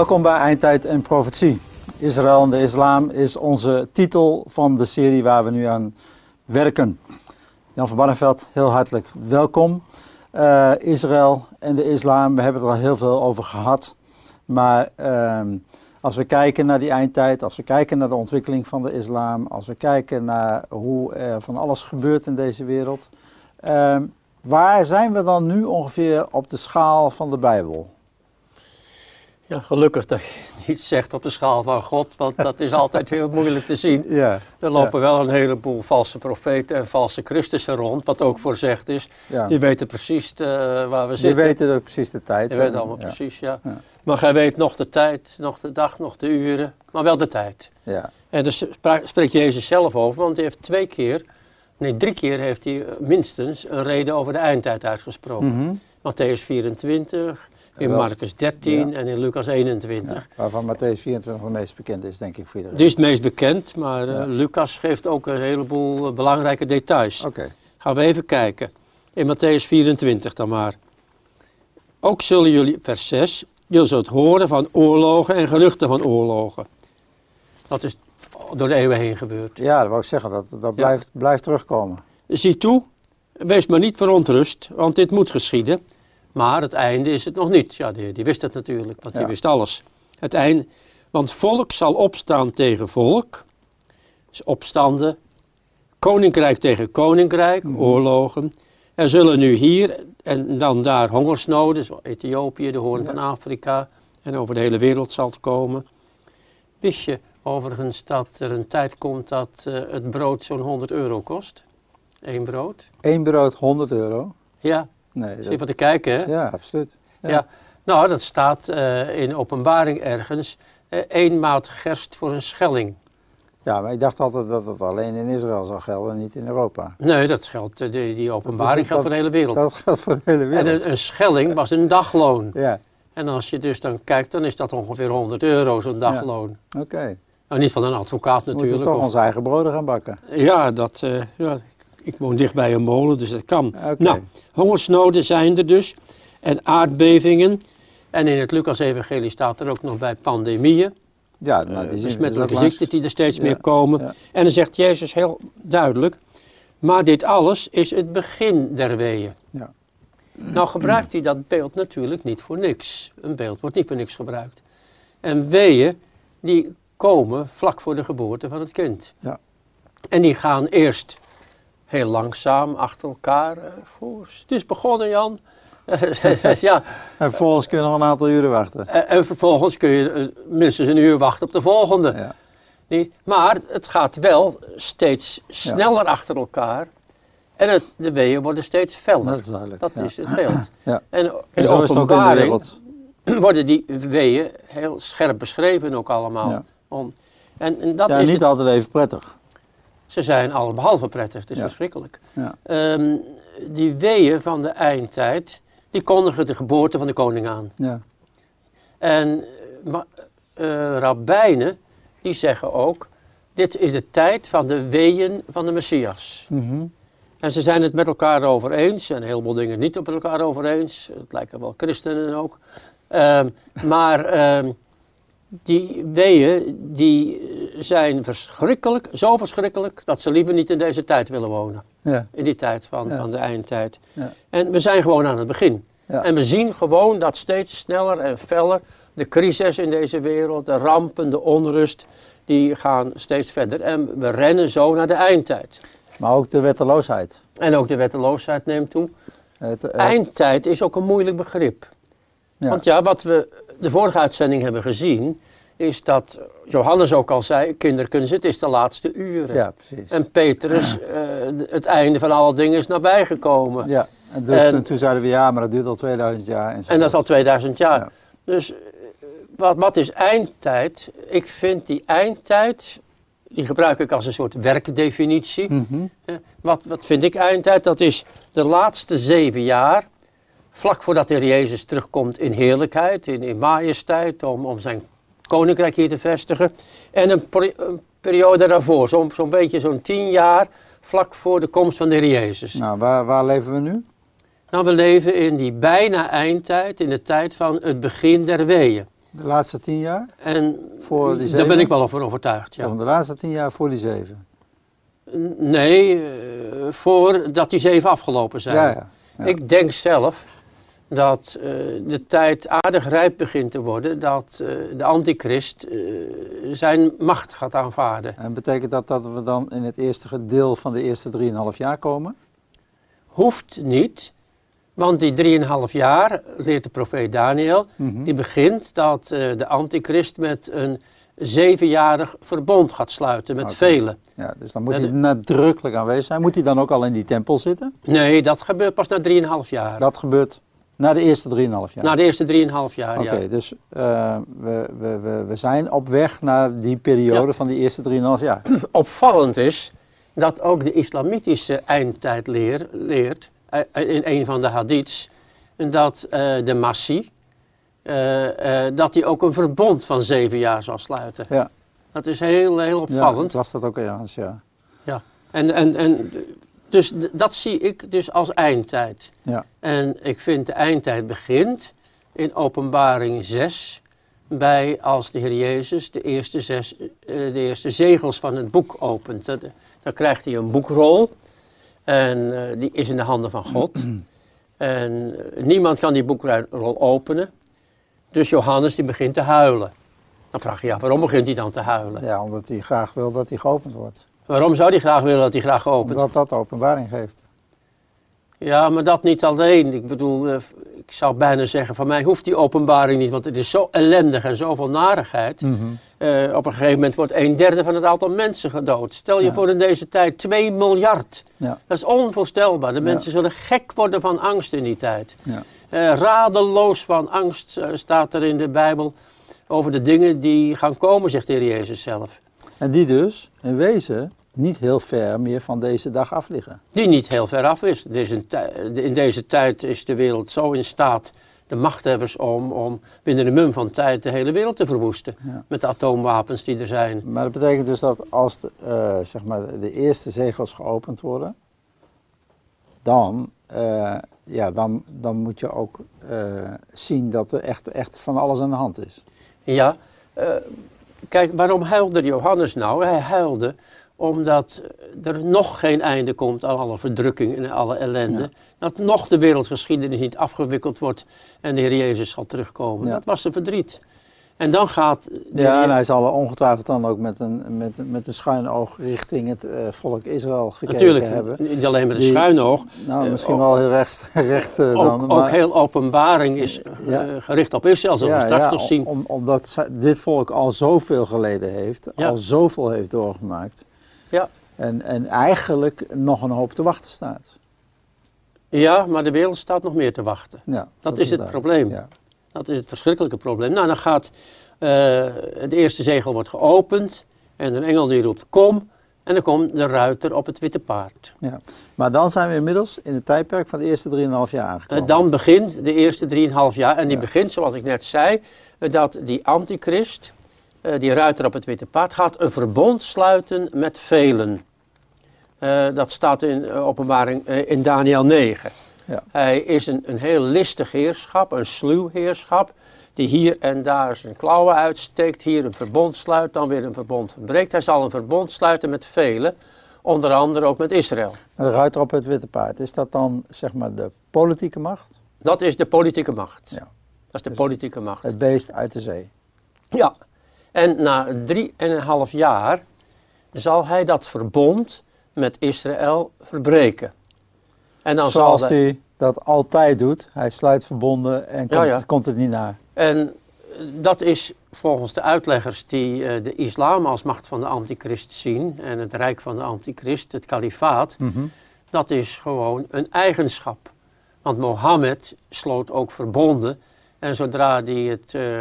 Welkom bij Eindtijd en Profetie. Israël en de islam is onze titel van de serie waar we nu aan werken. Jan van Barneveld, heel hartelijk welkom. Uh, Israël en de islam, we hebben het er al heel veel over gehad. Maar uh, als we kijken naar die eindtijd, als we kijken naar de ontwikkeling van de islam, als we kijken naar hoe er van alles gebeurt in deze wereld, uh, waar zijn we dan nu ongeveer op de schaal van de Bijbel? Ja, gelukkig dat je niet zegt op de schaal van God, want dat is altijd heel moeilijk te zien. Ja, er lopen wel een heleboel valse profeten en valse Christussen rond, wat ook voorzegd is. Ja. Die weten precies uh, waar we zitten. Die weten ook precies de tijd. Die weten allemaal precies, ja. Maar gij weet nog de tijd, nog de dag, nog de uren, maar wel de tijd. Ja. En daar spreekt Jezus zelf over, want hij heeft twee keer, nee drie keer heeft hij minstens een reden over de eindtijd uitgesproken. Mm Matthäus 24, in Marcus 13 en in Lucas 21. waarvan Matthäus 24 het meest bekend is, denk ik, voor iedereen. Die is het meest bekend, maar uh, Lucas geeft ook een heleboel uh, belangrijke details. Oké. Gaan we even kijken. In Matthäus 24 dan maar. Ook zullen jullie, vers 6, jullie zult horen van oorlogen en geruchten van oorlogen. Dat is door de eeuwen heen gebeurd. Ja, dat wou ik zeggen, dat, dat blijft, blijft terugkomen. Zie toe, wees maar niet verontrust, want dit moet geschieden. Maar het einde is het nog niet. Ja, die, die wist het natuurlijk, want die wist alles. Het einde, want volk zal opstaan tegen volk. Dus opstanden. Koninkrijk tegen koninkrijk, mhm. oorlogen. Er zullen nu hier en dan daar hongersnoden, zoals Ethiopië, de Hoorn van Afrika. En over de hele wereld zal het komen. Wist je overigens dat er een tijd komt dat uh, het brood zo'n 100 euro kost? Eén brood. Eén brood 100 euro? Ja, Nee, dat... Zit te kijken, hè? Ja, absoluut. Ja. Nou, dat staat uh, in openbaring ergens. Uh, één maat gerst voor een schelling. Ja, maar ik dacht altijd dat het alleen in Israël zou gelden en niet in Europa. Nee, dat geldt, uh, die, die openbaring geldt voor de hele wereld. Dat geldt voor de hele wereld. En een, een schelling was een dagloon. Ja. En als je dus dan kijkt, dan is dat ongeveer 100 euro, zo'n dagloon. Ja. Oké. Nou, niet van een advocaat natuurlijk. Moeten we toch onze eigen broden gaan bakken? Ja, dat, ja, ik woon dicht bij een molen, dus dat kan. Nou, hongersnoden zijn er dus. En aardbevingen. En in het Lucas-evangelie staat er ook nog bij pandemieën. Ja, nou, die uh, besmettelijke ziekten die er steeds meer komen. En dan zegt Jezus heel duidelijk, maar dit alles is het begin der weeën. Ja. Nou gebruikt hij dat beeld natuurlijk niet voor niks. Een beeld wordt niet voor niks gebruikt. En weeën, die komen vlak voor de geboorte van het kind. Ja. En die gaan eerst heel langzaam achter elkaar. Eh, het is begonnen, Jan. ja. En vervolgens kun je nog een aantal uren wachten. En, en vervolgens kun je eh, minstens een uur wachten op de volgende. Ja. Nee, maar het gaat wel steeds sneller achter elkaar. En het, de weeën worden steeds feller. Dat is duidelijk. Dat is het beeld. Ja. En in de openbaring worden die weeën heel scherp beschreven ook allemaal. Om, en, en dat ja, is niet altijd even prettig. Ze zijn allesbehalve prettig, het is verschrikkelijk. Ja. Ehm, die weeën van de eindtijd, die kondigen de geboorte van de koning aan. Ja. En uh, rabbijnen, die zeggen ook, dit is de tijd van de weeën van de Messias. Mm En ze zijn het met elkaar over eens, en een heleboel dingen niet op elkaar over eens. Het lijken wel christenen ook. Um, maar ehm, die weeën die zijn verschrikkelijk, zo verschrikkelijk, dat ze liever niet in deze tijd willen wonen. Ja. In die tijd van, van de eindtijd. Ja. En we zijn gewoon aan het begin. En we zien gewoon dat steeds sneller en feller de crisis in deze wereld, de rampen, de onrust, die gaan steeds verder. En we rennen zo naar de eindtijd. Maar ook de wetteloosheid. En ook de wetteloosheid neemt toe. Het, uh... Eindtijd is ook een moeilijk begrip. Want ja, wat we de vorige uitzending hebben gezien, is dat Johannes ook al zei, kinderkunst, het is de laatste uren. Ja, precies. En Petrus, uh, het einde van alle dingen is nabijgekomen. Ja, en dus toen, zeiden we ja, maar dat duurt al 2000 jaar. En, en dat is al 2000 jaar. Dus eh, wat, wat is eindtijd? Ik vind die eindtijd, die gebruik ik als een soort werkdefinitie. Mm wat, wat vind ik eindtijd? Dat is de laatste zeven jaar vlak voordat de Heer Jezus terugkomt in heerlijkheid, in, in majesteit, om, om zijn koninkrijk hier te vestigen. En een, periode daarvoor, zo'n zo beetje zo'n tien jaar, vlak voor de komst van de Heer Jezus. Nou, waar, waar leven we nu? Nou, we leven in die bijna eindtijd, in de tijd van het begin der weeën. De laatste tien jaar? En voor die daar ben ik wel van overtuigd, ja. Van de laatste tien jaar voor die zeven? Nee, uh, voordat die zeven afgelopen zijn. Ja, ja, Ik denk zelf dat uh, de tijd aardig rijp begint te worden, dat uh, de antichrist zijn macht gaat aanvaarden. En betekent dat dat we dan in het eerste deel van de eerste drieënhalf jaar komen? Hoeft niet. Want die drieënhalf jaar, leert de profeet Daniel, mhm. die begint dat de antichrist met een zevenjarig verbond gaat sluiten met velen. Ja, dus dan moet hij nadrukkelijk aanwezig zijn. Moet hij dan ook al in die tempel zitten? Nee, dat gebeurt pas na drieënhalf jaar. Dat gebeurt na de eerste drieënhalf jaar? Na de eerste drieënhalf jaar, ja. Oké, dus uh, we, we, we, zijn op weg naar die periode van die eerste drieënhalf jaar. Opvallend is dat ook de islamitische eindtijd leer, leert eh, eh, in een van de hadiths, dat uh, de Massi, uh, dat hij ook een verbond van zeven jaar zal sluiten. Ja. Dat is heel, heel opvallend. Ja, ik las dat ook ergens, ja. Ja, en, en, en dus dat zie ik dus als eindtijd. Ja. En ik vind de eindtijd begint in openbaring 6, bij als de Heer Jezus de eerste, zes, de eerste zegels van het boek opent. Dan krijgt hij een boekrol en eh, die is in de handen van God. en eh, niemand kan die boekrol openen. Dus Johannes die begint te huilen. Dan vraag je ja, waarom begint hij dan te huilen? Ja, omdat hij graag wil dat hij geopend wordt. Waarom zou hij graag willen dat hij graag wordt? Omdat dat openbaring geeft. Ja, maar dat niet alleen. Ik bedoel, eh, ik zou bijna zeggen, van mij hoeft die openbaring niet, want het is zo ellendig en zoveel narigheid. Mhm. Eh, op een gegeven moment wordt een derde van het aantal mensen gedood. Stel je voor in deze tijd 2 miljard. Ja. Dat is onvoorstelbaar. De mensen zullen gek worden van angst in die tijd. Uh, radeloos van angst staat er in de Bijbel over de dingen die gaan komen, zegt de Heer Jezus zelf. En die dus, in wezen, niet heel ver meer van deze dag af liggen. Die niet heel ver af is. in deze tijd is de wereld zo in staat, de machthebbers, om, om binnen een mum van tijd de hele wereld te verwoesten. Met de atoomwapens die er zijn. Maar dat betekent dus dat als de, uh, zeg maar de eerste zegels geopend worden, dan, uh, ja, dan, dan moet je ook uh, zien dat er echt, echt van alles aan de hand is. Ja, kijk, waarom huilde Johannes nou? Hij huilde omdat er nog geen einde komt aan alle verdrukking en alle ellende. Dat nog de wereldgeschiedenis niet afgewikkeld wordt en de Heer Jezus zal terugkomen. Dat was de verdriet. En dan gaat... Ja, en hij zal ongetwijfeld dan ook met een, met, met een schuin oog richting het uh, volk Israël gekeken Natuurlijk, hebben. niet alleen met een schuin oog. Nou, uh, misschien wel heel recht, recht uh, ook, dan. Maar, ook heel openbaring is gericht op Israël, zoals we straks nog zien. Om, omdat dit volk al zoveel geleden heeft, al zoveel heeft doorgemaakt. Ja. En, en eigenlijk nog een hoop te wachten staat. Ja, maar de wereld staat nog meer te wachten. Ja, dat, is het probleem. Ja. Dat is het verschrikkelijke probleem. Nou, dan gaat uh, het eerste zegel wordt geopend en een engel die roept kom en dan komt de ruiter op het witte paard. Ja. Maar dan zijn we inmiddels in het tijdperk van de eerste 3,5 jaar aangekomen. Uh, dan begint de eerste 3,5 jaar en die begint, zoals ik net zei, dat die antichrist, uh, die ruiter op het witte paard, gaat een verbond sluiten met velen. Uh, dat staat in uh, openbaring in Daniel 9. Ja. Hij is een, een heel listig heerschap, een sluw heerschap, die hier en daar zijn klauwen uitsteekt, hier een verbond sluit, dan weer een verbond verbreekt. Hij zal een verbond sluiten met velen, onder andere ook met Israël. De ruiter op het witte paard, is dat dan zeg maar de politieke macht? Dat is de politieke macht. Ja. Dat is de dus politieke macht. Het beest uit de zee. Ja, en na drieënhalf jaar zal hij dat verbond met Israël verbreken. En dan Zoals zal hij dat altijd doet. Hij sluit verbonden en komt, Het, komt het niet naar. En dat is volgens de uitleggers die uh, de islam als macht van de antichrist zien en het rijk van de antichrist, het kalifaat, mhm. dat is gewoon een eigenschap. Want Mohammed sloot ook verbonden en zodra hij het uh,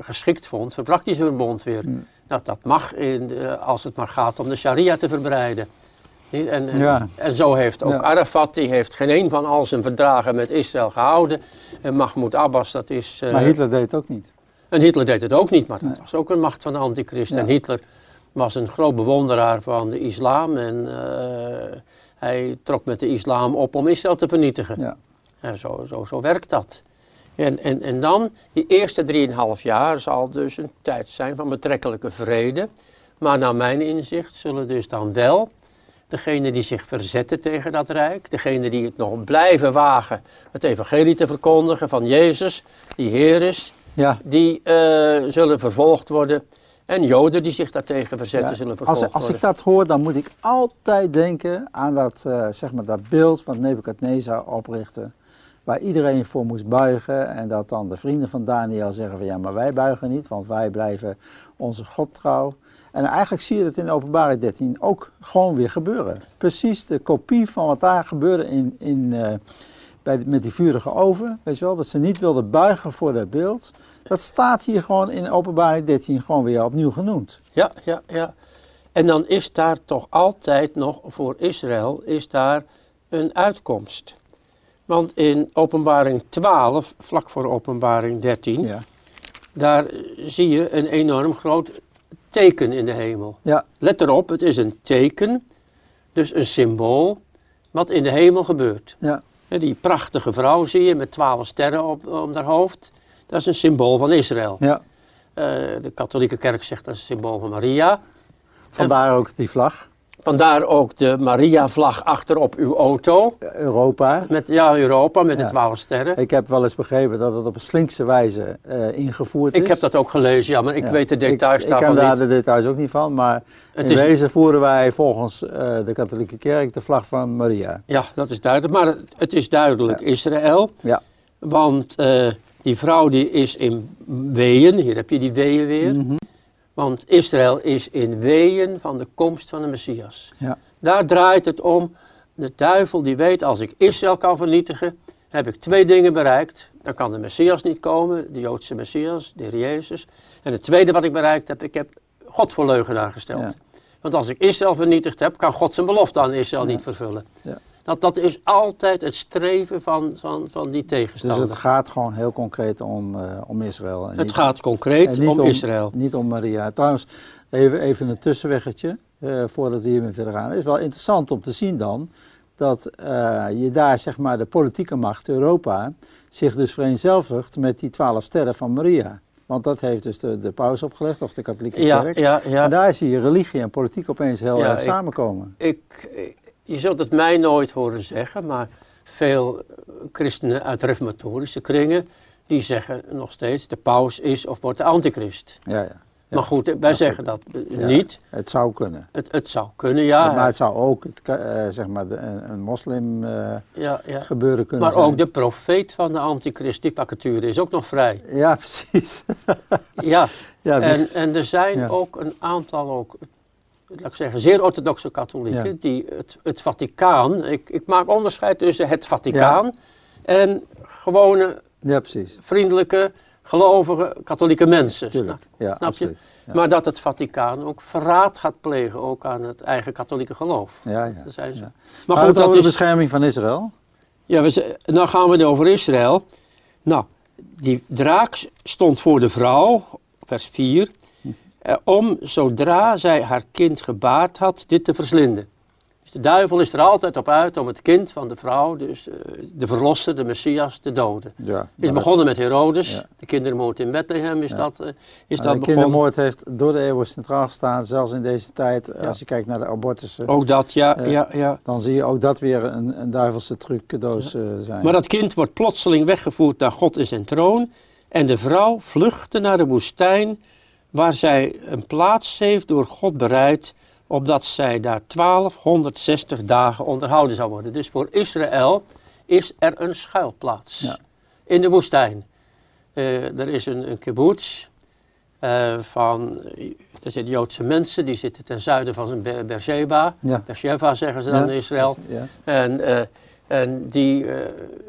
geschikt vond, verbrak hij zijn verbond weer. Hmm. Dat, dat mag in als het maar gaat om de sharia te verbreiden. En, en, en, zo heeft ook Arafat, die heeft geen een van al zijn verdragen met Israël gehouden. En Mahmoud Abbas, dat is... Uh, maar Hitler deed het ook niet. En Hitler deed het ook niet, maar dat was ook een macht van de antichrist. En Hitler was een groot bewonderaar van de islam en uh, hij trok met de islam op om Israël te vernietigen. Ja. En zo, zo, zo werkt dat. En, en, en dan, die eerste drieënhalf jaar zal dus een tijd zijn van betrekkelijke vrede. Maar naar mijn inzicht zullen dus dan wel degenen die zich verzetten tegen dat rijk, degenen die het nog blijven wagen het evangelie te verkondigen van Jezus, die Heer is, ja. die uh, zullen vervolgd worden. En Joden die zich daartegen verzetten zullen vervolgd als, als ik dat hoor, dan moet ik altijd denken aan dat, uh, zeg maar dat beeld van Nebukadnezar oprichten. Waar iedereen voor moest buigen. En dat dan de vrienden van Daniel zeggen van ja, maar wij buigen niet, want wij blijven onze God trouw. En eigenlijk zie je dat in openbaring 13 ook gewoon weer gebeuren. Precies de kopie van wat daar gebeurde in, in, uh, bij, met die vurige oven. Weet je wel, dat ze niet wilden buigen voor dat beeld. Dat staat hier gewoon in openbaring 13 gewoon weer opnieuw genoemd. Ja, ja, ja. En dan is daar toch altijd nog voor Israël is daar een uitkomst. Want in openbaring 12, vlak voor openbaring 13, ja. daar zie je een enorm groot teken in de hemel. Ja. Let erop, het is een teken, dus een symbool, wat in de hemel gebeurt. Ja. Die prachtige vrouw zie je met twaalf sterren op, op haar hoofd. Dat is een symbool van Israël. Ja. Uh, de katholieke kerk zegt dat is een symbool van Maria. Vandaar ook die vlag. Vandaar ook de Maria-vlag achter op uw auto. Europa. Met, ja, Europa met de twaalf sterren. Ik heb wel eens begrepen dat het op een slinkse wijze uh, ingevoerd is. Ik heb dat ook gelezen, ja, maar ik weet de details ik, daarvan niet. Ik ken daar de details ook niet van, maar het in is... wezen voeren wij volgens uh, de katholieke kerk de vlag van Maria. Ja, dat is duidelijk, maar het, is duidelijk Israël. Ja. Want uh, die vrouw die is in weeën, hier heb je die weeën weer. Mm -hmm. Want Israël is in weeën van de komst van de Messias. Ja. Daar draait het om. De duivel die weet, als ik Israël kan vernietigen, heb ik twee dingen bereikt. Dan kan de Messias niet komen, de Joodse Messias, de Heer Jezus. En het tweede wat ik bereikt heb, ik heb God voor leugenaar gesteld. Ja. Want als ik Israël vernietigd heb, kan God zijn belofte aan Israël ja. niet vervullen. Ja. Dat, dat is altijd het streven van, van, van die tegenstander. Dus het gaat gewoon heel concreet om, uh, om Israël. En het niet, gaat concreet om, om, Israël. Niet om Maria. Trouwens, even, even een tussenweggetje uh, voordat we hiermee verder gaan. Het is wel interessant om te zien dan dat uh, je daar zeg maar de politieke macht Europa zich dus vereenzelvigt met die twaalf sterren van Maria. Want dat heeft dus de, de paus opgelegd, of de katholieke ja, kerk. Ja, ja. En daar zie je religie en politiek opeens heel erg samenkomen. Ik, je zult het mij nooit horen zeggen, maar veel eh, christenen uit reformatorische kringen, die zeggen nog steeds, de paus is of wordt de antichrist. Ja, ja. Maar goed, wij zeggen dat eh, niet. Het zou kunnen. Het, het zou kunnen, ja. Maar het zou ook het, uh, zeg maar de, een moslim uh, ja, ja. gebeuren kunnen Maar ook de profeet van de antichrist, die vacature is ook nog vrij. Ja, precies. ja, ja en, en er zijn ook een aantal ook laat ik zeggen, zeer orthodoxe katholieken, die het, het Vaticaan, ik, ik, maak onderscheid tussen het Vaticaan en gewone, ja, precies. vriendelijke, gelovige katholieke mensen. Tuurlijk. Ja, snap je? Maar dat het Vaticaan ook verraad gaat plegen, ook aan het eigen katholieke geloof. Ja, ja. Dat zijn ze. Maar, goed, dat is de bescherming van Israël? Ja, we, nou gaan we het over Israël. Nou, die draak stond voor de vrouw, vers 4 eh, om, zodra zij haar kind gebaard had, dit te verslinden. Dus de duivel is er altijd op uit om het kind van de vrouw, dus uh, de verlosser, de Messias, te doden. Ja, is begonnen met Herodes, ja. de kindermoord in Bethlehem is ja. dat, uh, is dat de begonnen. De kindermoord heeft door de eeuwen centraal gestaan, zelfs in deze tijd, als je kijkt naar de abortussen. Ook dat, ja, ja, ja. Dan zie je ook dat weer een, een duivelse truc cadeaus zijn. Maar dat kind wordt plotseling weggevoerd naar God in zijn troon en de vrouw vluchtte naar de woestijn waar zij een plaats heeft door God bereid, opdat zij daar 1260 dagen onderhouden zou worden. Dus voor Israël is er een schuilplaats ja. in de woestijn. Uh, er is een, een kibbutz uh, van, er zitten Joodse mensen, die zitten ten zuiden van Beersheba. Ja. Beersheba zeggen ze dan in Israël. Ja. En uh, en die uh,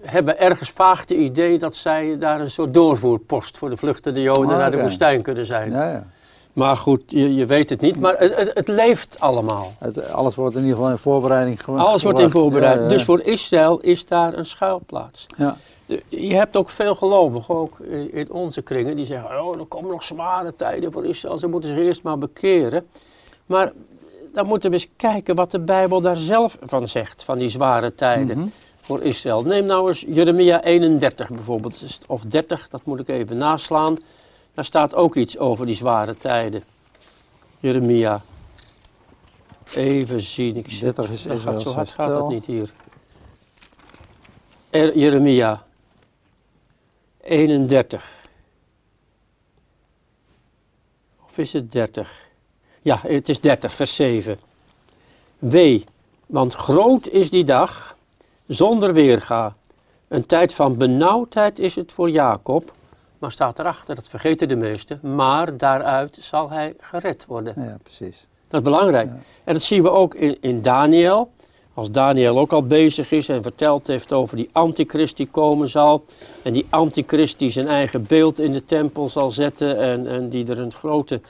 hebben ergens vaag het idee dat zij daar een soort doorvoerpost voor de vluchtende Joden ah, naar de woestijn kunnen zijn. Ja, ja. Maar goed, je, je, weet het niet. Maar het, het, het leeft allemaal. Het, alles wordt in ieder geval in voorbereiding gemaakt. Alles wordt in voorbereiding. Dus voor Israël is daar een schuilplaats. Ja. Je hebt ook veel gelovigen, ook in, in onze kringen, die zeggen: Oh, er komen nog zware tijden voor Israël. Ze moeten zich eerst maar bekeren. Maar dan moeten we eens kijken wat de Bijbel daar zelf van zegt, van die zware tijden. Mhm. voor Israël. Neem nou eens Jeremia 31 bijvoorbeeld, of 30, dat moet ik even naslaan. Daar staat ook iets over die zware tijden. Jeremia. Even zien, ik zit, 30 is Israël. Zo hard gaat het niet hier. Er, Jeremia 31. Of is het 30? Ja, het is 30, vers 7. Wee, want groot is die dag, zonder weerga. Een tijd van benauwdheid is het voor Jacob, maar staat erachter, dat vergeten de meesten, maar daaruit zal hij gered worden. Ja, precies. Dat is belangrijk. En dat zien we ook in, in Daniel. Als Daniel ook al bezig is en verteld heeft over die antichrist die komen zal. En die antichrist die zijn eigen beeld in de tempel zal zetten en, en die er een grote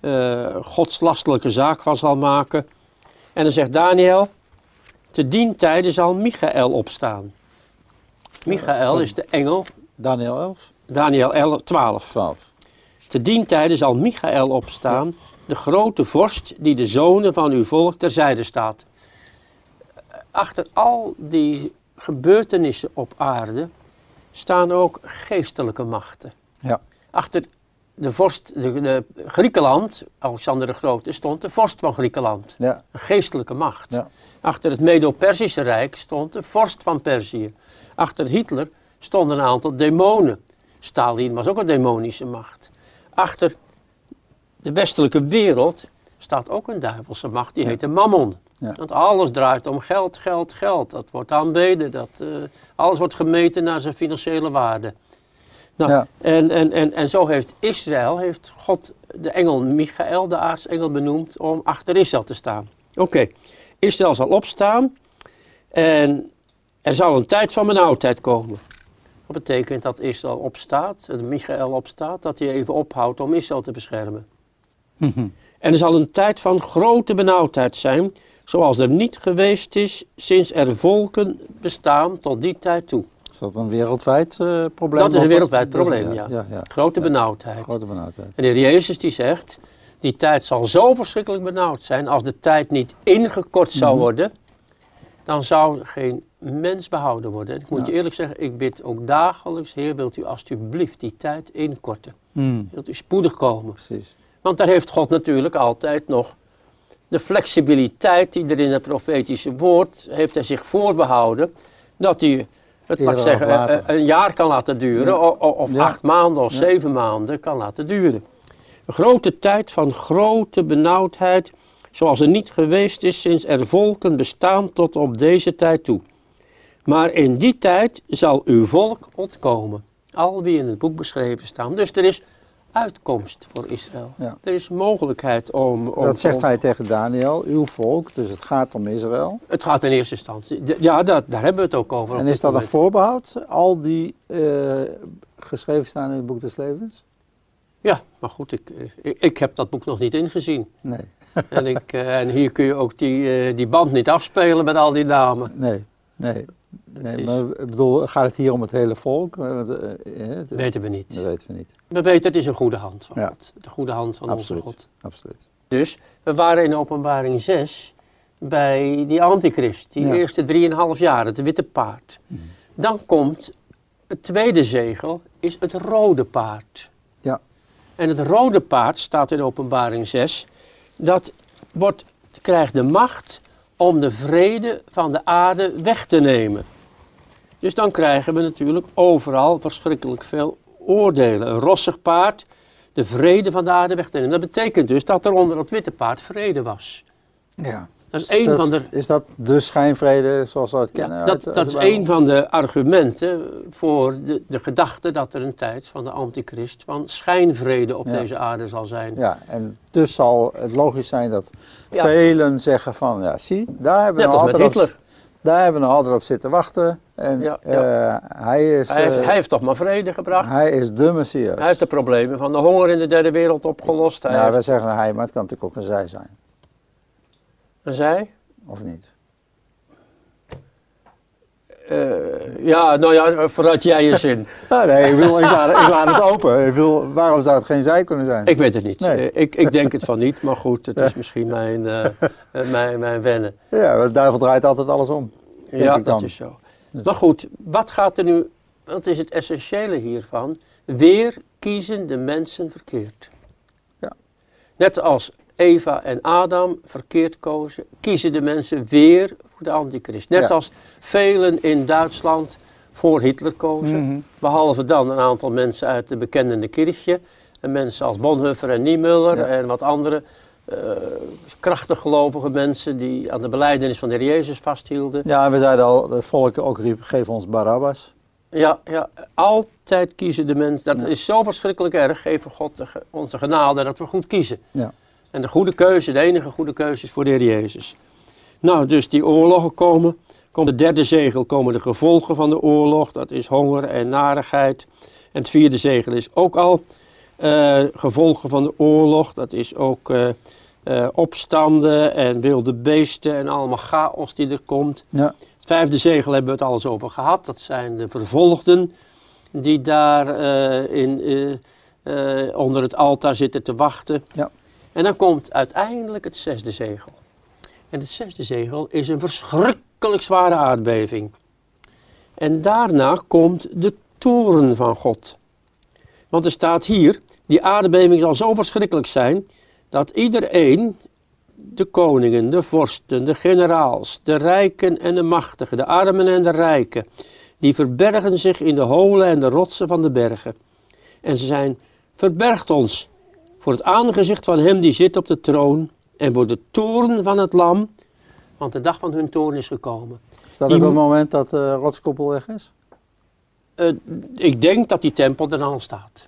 uh, godslastelijke zaak van zal maken. En dan zegt Daniel, te dien tijden zal Michael opstaan. Michael is de engel. Daniel 11? Daniel 11, 12. 12. Te dien tijden zal Michael opstaan, de grote vorst die de zonen van uw volk terzijde staat. Achter al die gebeurtenissen op aarde staan ook geestelijke machten. Ja. Achter de vorst, de, de, Griekenland, Alexander de Grote, stond de vorst van Griekenland. Ja. Een geestelijke macht. Ja. Achter het Medo-Persische Rijk stond de vorst van Perzië. Achter Hitler stonden een aantal demonen. Stalin was ook een demonische macht. Achter de westelijke wereld staat ook een duivelse macht, die heet de Mammon. Ja. Want alles draait om geld, geld, geld. Dat wordt aanbeden, dat, uh, alles wordt gemeten naar zijn financiële waarde. Nou, ja. en, en, en, en zo heeft Israël, heeft God de engel Michael, de aartsengel, benoemd om achter Israël te staan. Oké, Israël zal opstaan en er zal een tijd van benauwdheid komen. Dat betekent dat Israël opstaat, dat Michael opstaat, dat hij even ophoudt om Israël te beschermen. en er zal een tijd van grote benauwdheid zijn, zoals er niet geweest is sinds er volken bestaan tot die tijd toe. Is dat een wereldwijd uh, probleem? Dat is een wereldwijd probleem, ja. ja, ja. Grote benauwdheid. Grote benauwdheid. En de heer Jezus die zegt, die tijd zal zo verschrikkelijk benauwd zijn, als de tijd niet ingekort zou mhm. worden, dan zou geen mens behouden worden. En ik moet je eerlijk zeggen, ik bid ook dagelijks, Heer, wilt u alstublieft die tijd inkorten? Mm. Wilt u spoedig komen? Precies. Want daar heeft God natuurlijk altijd nog de flexibiliteit die er in het profetische woord heeft hij zich voorbehouden, dat hij het mag zeggen, eh, een jaar kan laten duren, of, acht maanden of zeven maanden kan laten duren. Een grote tijd van grote benauwdheid, zoals er niet geweest is sinds er volken bestaan tot op deze tijd toe. Maar in die tijd zal uw volk ontkomen. Al wie in het boek beschreven staan. Dus er is uitkomst voor Israël. Ja. Er is mogelijkheid om, om Dat zegt hij tegen Daniel, uw volk, dus het gaat om Israël. Het gaat in eerste instantie. ja, dat, daar hebben we het ook over. En is dat een voorbehoud, al die uh, geschreven staan in het boek des levens? Ja, maar goed, ik, ik, ik heb dat boek nog niet ingezien. Nee. en, ik, uh, en hier kun je ook die, uh, die band niet afspelen met al die namen. Nee, nee. Nee, maar ik bedoel, gaat het hier om het hele volk? Uh, weten we niet. Dat weten we niet. We weten het is een goede hand van God. De goede hand van absoluut, onze God. Absoluut. Dus we waren in openbaring 6 bij die antichrist, die ja. eerste 3,5 jaar, het witte paard. Mhm. Dan komt het tweede zegel, is het rode paard. Ja. En het rode paard, staat in openbaring 6, dat wordt, krijgt de macht om de vrede van de aarde weg te nemen. Dus dan krijgen we natuurlijk overal verschrikkelijk veel oordelen. Een rossig paard, de vrede van de aarde weg te nemen. Dat betekent dus dat er onder dat witte paard vrede was. Ja. Dat is, een van de... is dat de schijnvrede zoals we het kennen? Ja, dat, dat is een van de argumenten voor de, de gedachte dat er een tijd van de antichrist van schijnvrede op deze aarde zal zijn. Ja, en dus zal het logisch zijn dat velen zeggen van, ja zie, daar hebben we Net als met Hitler. Op, daar hebben we nog altijd op zitten wachten. En ja, ja. Uh, hij, is, hij, heeft, uh, hij, heeft, toch maar vrede gebracht? Hij is de Messias. Hij heeft de problemen van de honger in de derde wereld opgelost. Hij ja, heeft... wij zeggen hij, maar het kan natuurlijk ook een zij zijn. Zij? Of niet? Uh, ja, nou ja, vooruit jij je zin. ah, nee, ik, wil, ik, laat, ik laat het open. Ik wil, waarom zou het geen zij kunnen zijn? Ik weet het niet. Nee. ik, ik denk het van niet, maar goed, het is misschien mijn, uh, mijn, mijn wennen. Ja, de duivel draait altijd alles om. Ja, dat is zo. Dus. Maar goed, wat gaat er nu, wat is het essentiële hiervan? Weer kiezen de mensen verkeerd. Ja. Net als Eva en Adam verkeerd kozen, kiezen de mensen weer voor de antichrist. Net als velen in Duitsland voor Hitler kozen. Mhm. Behalve dan een aantal mensen uit de bekende kirchje. En mensen als Bonhoeffer en Niemöller en wat andere uh, krachtig gelovige mensen die aan de beleidenis van de Heer Jezus vasthielden. Ja, we zeiden al, het volk ook riep, geef ons Barabbas. Ja, ja, altijd kiezen de mensen. Dat is zo verschrikkelijk erg. Geven God onze genade dat we goed kiezen. Ja. En de goede keuze, de enige goede keuze is voor de Heer Jezus. Nou, dus die oorlogen komen. Komt de derde zegel komen de gevolgen van de oorlog. Dat is honger en narigheid. En het vierde zegel is ook al uh, gevolgen van de oorlog. Dat is ook uh, uh, opstanden en wilde beesten en allemaal chaos die er komt. Ja. Het vijfde zegel hebben we het alles over gehad. Dat zijn de vervolgden die daar in, onder het altaar zitten te wachten. Ja. En dan komt uiteindelijk het zesde zegel. En het zesde zegel is een verschrikkelijk zware aardbeving. En daarna komt de toren van God. Want er staat hier, die aardbeving zal zo verschrikkelijk zijn, dat iedereen, de koningen, de vorsten, de generaals, de rijken en de machtigen, de armen en de rijken, die verbergen zich in de holen en de rotsen van de bergen. En ze zijn, verbergt ons voor het aangezicht van hem die zit op de troon en voor de toren van het lam, want de dag van hun toren is gekomen. Is dat op het moment dat de rotskoppel weg is? Uh, ik denk dat die tempel er al staat.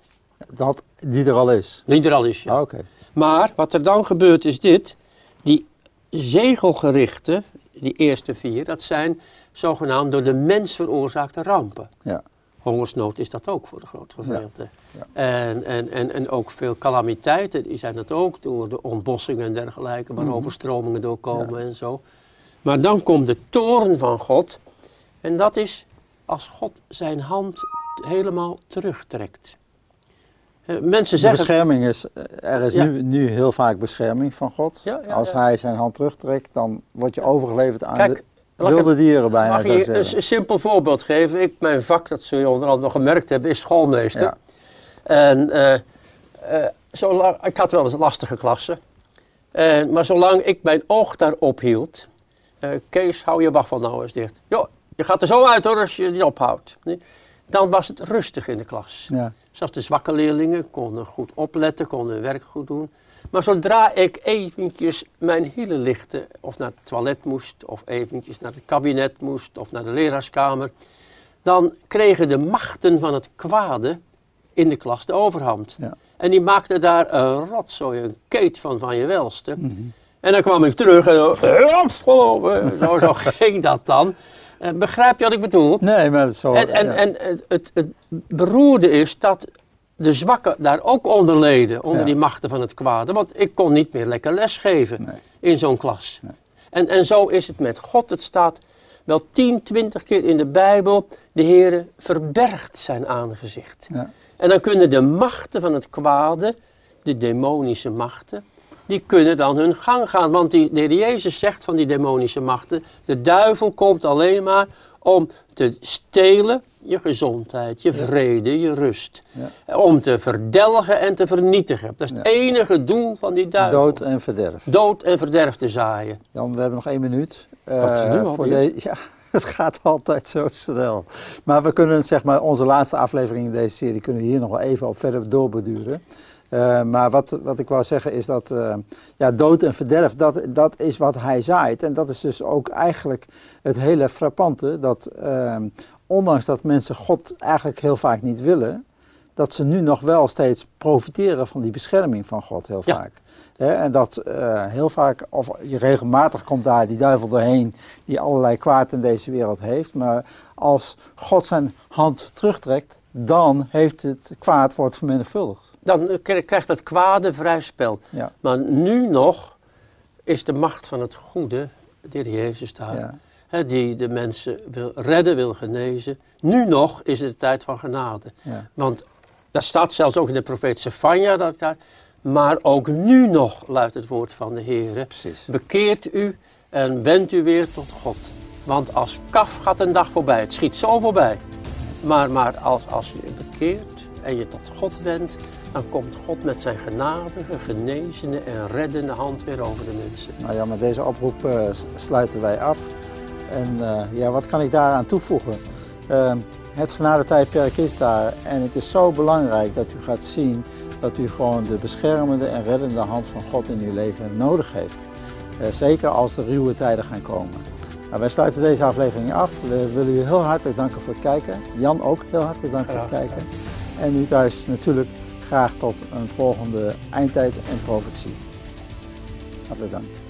Dat die er al is? Die er al is, ja. Ah, Maar wat er dan gebeurt is dit. Die zegelgerichten, die eerste vier, dat zijn zogenaamd door de mens veroorzaakte rampen. Ja. Hongersnood is dat ook voor de grote gedeelte. Ja. En, en, en, en ook veel calamiteiten, die zijn dat ook door de ontbossingen en dergelijke, waar mm overstromingen doorkomen en zo. Maar dan komt de toren van God. En dat is als God zijn hand helemaal terugtrekt. Eh, mensen zeggen... bescherming is, eh, er is nu, nu heel vaak bescherming van God. Ja, als hij zijn hand terugtrekt, dan word je overgeleverd aan de wilde dieren bijna. Mag je een simpel voorbeeld geven? Ik, mijn vak, dat zul je onder andere nog gemerkt hebben, is schoolmeester. En uh, zolang, ik had wel eens lastige klassen. maar zolang ik mijn oog daarop hield, Kees, hou je wacht van nou eens dicht. Jo, je gaat er zo uit hoor als je die ophoudt. Dan was het rustig in de klas. Ja. Zelfs de zwakke leerlingen konden goed opletten, konden hun werk goed doen. Maar zodra ik eventjes mijn hielen lichtte, of naar het toilet moest, of eventjes naar het kabinet moest, of naar de leraarskamer, dan kregen de machten van het kwade in de klas de overhand. Ja. En die maakten daar een rotzooi, een keet van van je welste. Mhm. En dan kwam ik terug en zo, zo, zo ging dat dan. Uh, begrijp je wat ik bedoel? Nee, maar het is zo... En, en, en het, het, het, beroerde is dat de zwakken daar ook onder leden, onder die machten van het kwade. Want ik kon niet meer lekker lesgeven nee. in zo'n klas. Nee. En, en zo is het met God. Het staat wel 10, 20 keer in de Bijbel, de Heere verbergt zijn aangezicht. Ja. En dan kunnen de machten van het kwade, de demonische machten, die kunnen dan hun gang gaan. Want die, de heer Jezus zegt van die demonische machten, de duivel komt alleen maar om te stelen je gezondheid, je vrede, je rust. Ja. Om te verdelgen en te vernietigen. Dat is het enige doel van die duivel. Dood en verderf. Dood en verderf te zaaien. Jan, we hebben nog één minuut. Wat uh, nu voor de, Ja, het gaat altijd zo snel. Maar we kunnen zeg maar, onze laatste aflevering in deze serie kunnen we hier nog wel even op verder doorbeduren. Uh, maar wat, wat ik wou zeggen is dat uh, ja, dood en verderf, dat, dat is wat hij zaait. En dat is dus ook eigenlijk het hele frappante, dat uh, ondanks dat mensen God eigenlijk heel vaak niet willen, dat ze nu nog wel steeds profiteren van die bescherming van God heel vaak. en dat heel vaak, of regelmatig komt daar die duivel doorheen die allerlei kwaad in deze wereld heeft. Maar als God zijn hand terugtrekt, dan heeft het kwaad wordt vermenigvuldigd. Dan krijgt het kwade vrij spel. Ja. Maar nu nog is de macht van het goede, de heer Jezus daar, ja. die de mensen wil redden, wil genezen. Nu nog is het de tijd van genade. Want dat staat zelfs ook in de profeet Sefania, dat daar, maar ook nu nog luidt het woord van de Heer. Bekeert u en wendt u weer tot God. Want als kaf gaat een dag voorbij, het schiet zo voorbij. Maar, maar als, als je bekeert en je tot God wendt, dan komt God met zijn genadige, genezende en reddende hand weer over de mensen. Nou ja, met deze oproep uh, sluiten wij af. En uh, ja, wat kan ik daaraan toevoegen? Uh, het genadetijdperk is daar en het is zo belangrijk dat u gaat zien dat u gewoon de beschermende en reddende hand van God in uw leven nodig heeft. zeker als de ruwe tijden gaan komen. Nou, wij sluiten deze aflevering af. We willen u heel hartelijk danken voor het kijken. Jan ook heel hartelijk dank voor het kijken. En u thuis natuurlijk graag tot een volgende eindtijd en profetie. Hartelijk dank.